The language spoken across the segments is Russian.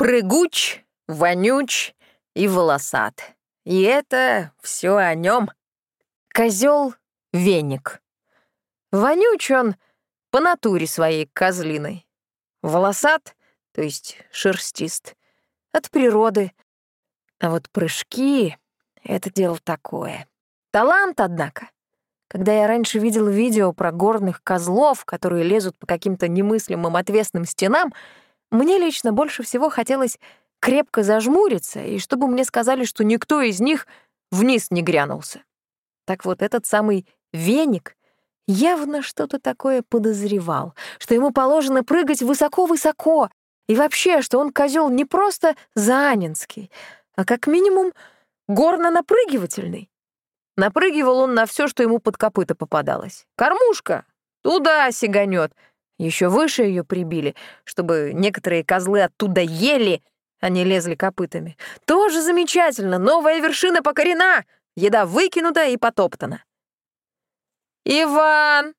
прыгуч, вонюч и волосат. И это все о нем. Козел веник. Вонюч он по натуре своей козлиной. Волосат, то есть шерстист, от природы. А вот прыжки — это дело такое. Талант, однако. Когда я раньше видел видео про горных козлов, которые лезут по каким-то немыслимым отвесным стенам, мне лично больше всего хотелось крепко зажмуриться, и чтобы мне сказали, что никто из них вниз не грянулся. Так вот, этот самый веник явно что-то такое подозревал, что ему положено прыгать высоко-высоко, и вообще, что он козел не просто заанинский, а как минимум горно-напрыгивательный. Напрыгивал он на все, что ему под копыта попадалось. Кормушка туда сиганет. Еще выше ее прибили, чтобы некоторые козлы оттуда ели, а не лезли копытами. Тоже замечательно, новая вершина покорена, еда выкинута и потоптана. «Иван!»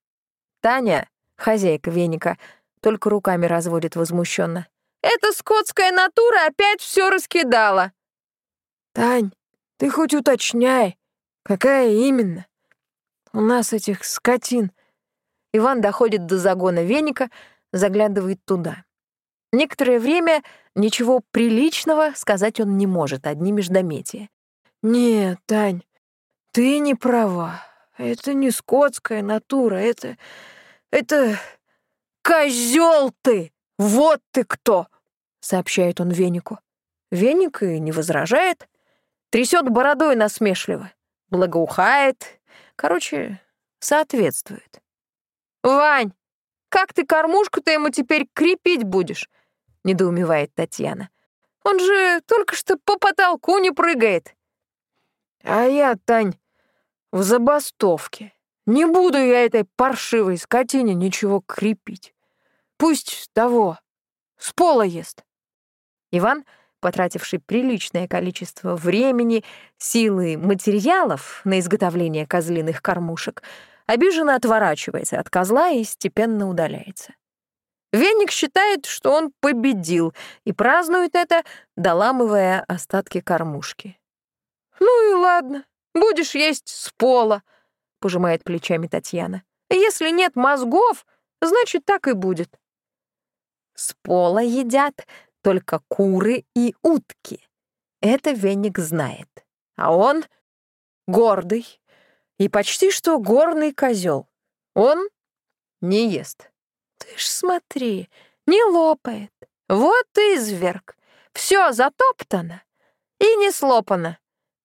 Таня, хозяйка веника, только руками разводит возмущенно. «Эта скотская натура опять все раскидала!» «Тань, ты хоть уточняй, какая именно? У нас этих скотин...» Иван доходит до загона веника, заглядывает туда. Некоторое время ничего приличного сказать он не может, одни междометия. «Нет, Тань, ты не права. Это не скотская натура, это... это... козел ты! Вот ты кто!» — сообщает он Венику. Веник и не возражает, трясет бородой насмешливо, благоухает, короче, соответствует. «Вань, как ты кормушку-то ему теперь крепить будешь?» — недоумевает Татьяна. «Он же только что по потолку не прыгает». «А я, Тань, в забастовке. Не буду я этой паршивой скотине ничего крепить. Пусть того, с пола ест». Иван, потративший приличное количество времени, силы, материалов на изготовление козлиных кормушек, обиженно отворачивается от козла и степенно удаляется. Веник считает, что он победил, и празднует это, доламывая остатки кормушки. «Ну и ладно, будешь есть с пола», — пожимает плечами Татьяна. «Если нет мозгов, значит, так и будет». С пола едят только куры и утки. Это Веник знает. А он гордый и почти что горный козел. Он не ест. Ты ж смотри, не лопает. Вот изверг. Все затоптано и не слопано,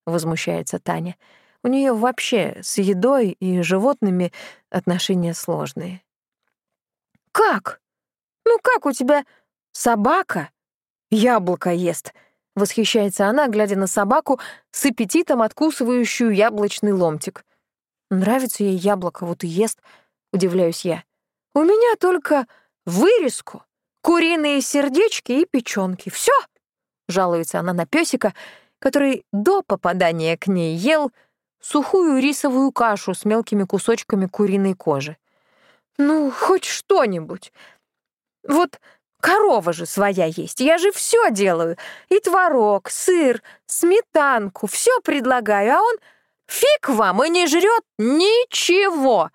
возмущается Таня. У нее вообще с едой и животными отношения сложные. Как? Ну как у тебя собака яблоко ест? Восхищается она, глядя на собаку с аппетитом откусывающую яблочный ломтик. Нравится ей яблоко, вот и ест, удивляюсь я. У меня только вырезку, куриные сердечки и печёнки. Всё, жалуется она на пёсика, который до попадания к ней ел сухую рисовую кашу с мелкими кусочками куриной кожи. Ну, хоть что-нибудь. Вот корова же своя есть, я же всё делаю. И творог, сыр, сметанку, всё предлагаю, а он фиг вам и не жрёт ничего.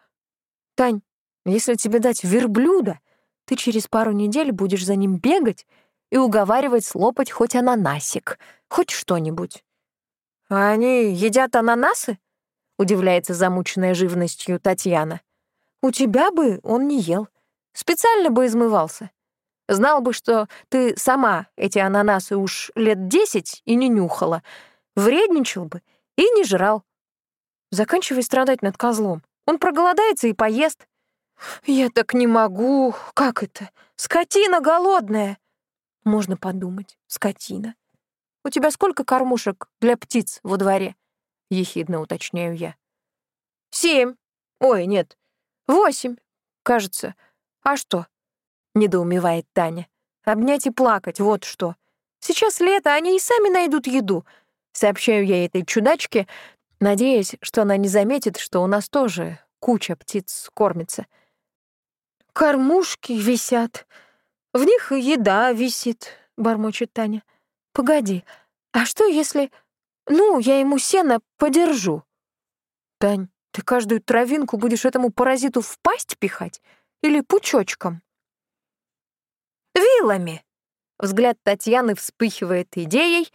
Тань, если тебе дать верблюда, ты через пару недель будешь за ним бегать и уговаривать слопать хоть ананасик, хоть что-нибудь. «А они едят ананасы?» — удивляется замученная живностью Татьяна. «У тебя бы он не ел. Специально бы измывался. Знал бы, что ты сама эти ананасы уж лет десять и не нюхала, вредничал бы и не жрал. Заканчивай страдать над козлом. Он проголодается и поест. «Я так не могу. Как это? Скотина голодная!» Можно подумать, скотина. «У тебя сколько кормушек для птиц во дворе?» — ехидно уточняю я. «Семь. Ой, нет, восемь, кажется. А что?» — недоумевает Таня. «Обнять и плакать, вот что. Сейчас лето, они и сами найдут еду», — сообщаю я этой чудачке, надеясь, что она не заметит, что у нас тоже куча птиц кормится. Кормушки висят. В них еда висит. — бормочет Таня. «Погоди, а что если... Ну, я ему сено подержу?» «Тань, ты каждую травинку будешь этому паразиту в пасть пихать или пучочком?» «Вилами!» Взгляд Татьяны вспыхивает идеей,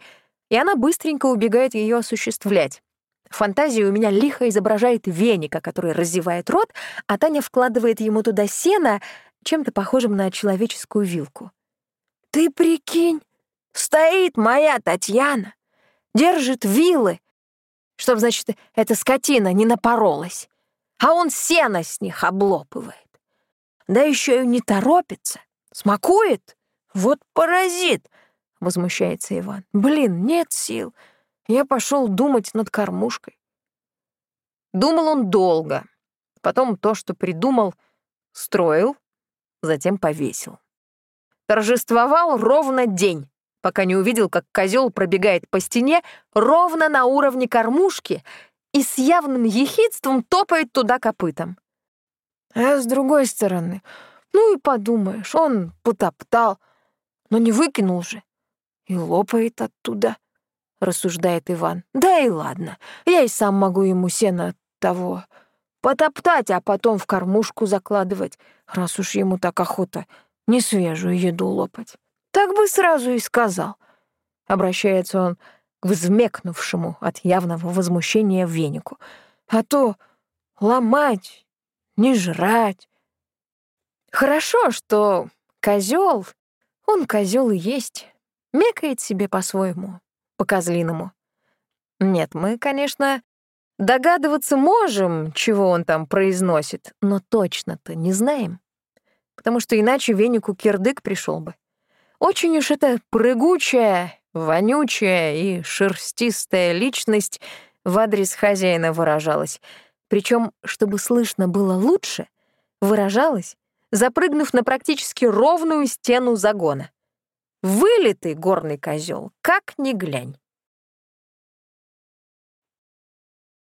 и она быстренько убегает ее осуществлять. Фантазия у меня лихо изображает веника, который разевает рот, а Таня вкладывает ему туда сено, чем-то похожим на человеческую вилку. «Ты прикинь, стоит моя Татьяна, держит вилы, чтоб, значит, эта скотина не напоролась, а он сено с них облопывает. Да еще и не торопится, смакует. Вот паразит!» — возмущается Иван. «Блин, нет сил. Я пошел думать над кормушкой». Думал он долго. Потом то, что придумал, строил, затем повесил. Торжествовал ровно день, пока не увидел, как козел пробегает по стене ровно на уровне кормушки и с явным ехидством топает туда копытом. А с другой стороны, ну и подумаешь, он потоптал, но не выкинул же. И лопает оттуда, рассуждает Иван. Да и ладно, я и сам могу ему сено того потоптать, а потом в кормушку закладывать, раз уж ему так охота не свежую еду лопать. Так бы сразу и сказал. Обращается он к взмекнувшему от явного возмущения венику. А то ломать, не жрать. Хорошо, что козел он козел и есть. Мекает себе по-своему, по-козлиному. Нет, мы, конечно, догадываться можем, чего он там произносит, но точно-то не знаем. Потому что иначе венику кирдык пришел бы. Очень уж это прыгучая, вонючая и шерстистая личность в адрес хозяина выражалась. Причем, чтобы слышно было лучше, выражалась запрыгнув на практически ровную стену загона. Вылитый горный козел, как ни глянь.